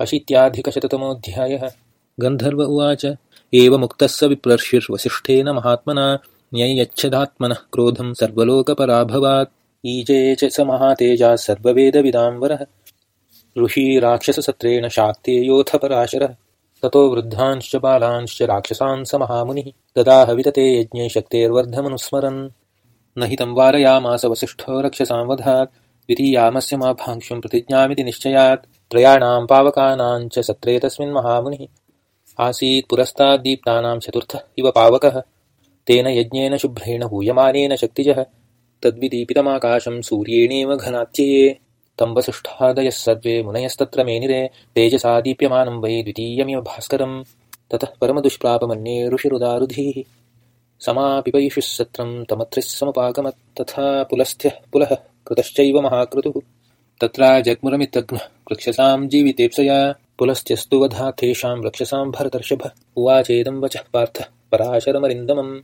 अशीत्याधिकशततमोऽध्यायः। गन्धर्व उवाच। एवमुक्तः स विप्लर्षिर्वसिष्ठेन महात्मना न्यय्यच्छदात्मनः क्रोधं सर्वलोकपराभवात्। ईजे च स महातेजाः सर्ववेदविदाम्बरः। ऋषी राक्षससत्रेण शाक्तेयोऽथ पराशरः ततो वृद्धांश्च बालांश्च राक्षसान् स महामुनिः। ददाह वितते यज्ञे शक्तेर्वर्धमनुस्मरन्। न हि तं वारयामास वसिष्ठो रक्षसां द्वितीयामस्य माभांशुं प्रतिज्ञामिति निश्चयात्। त्रयाणां पावकानां च सत्रे तस्मिन् महामुनिः। आसीत् पुरस्ताद्दीप्तानां चतुर्थः इव पावकः। तेन यज्ञेन शुभ्रेण हूयमानेन शक्तिजः। तद्विदीपितमाकाशं सूर्येणेव घनात्यये। तं वसिष्ठादयः सर्वे मुनयस्तत्र मेनिरे। तेजसा दीप्यमानं वै द्वितीयमिव भास्करं ततः परमदुष्प्रापमन्ये ऋषिरुदारुधिः समापिपैषुः सत्रं तमत्रिः समुपागमत् तथा पुलस्थ्यः पुलः कृतश्चैव महाक्रतुः तत्रा जग्मुरमितघ्नः कृक्षसां जीवितेप्सया। पुलस्त्यस्तु वधा तेषां रक्षसां भरतर्षभ। उवाचेदं वचः पार्थः पराशरमरिन्दमम्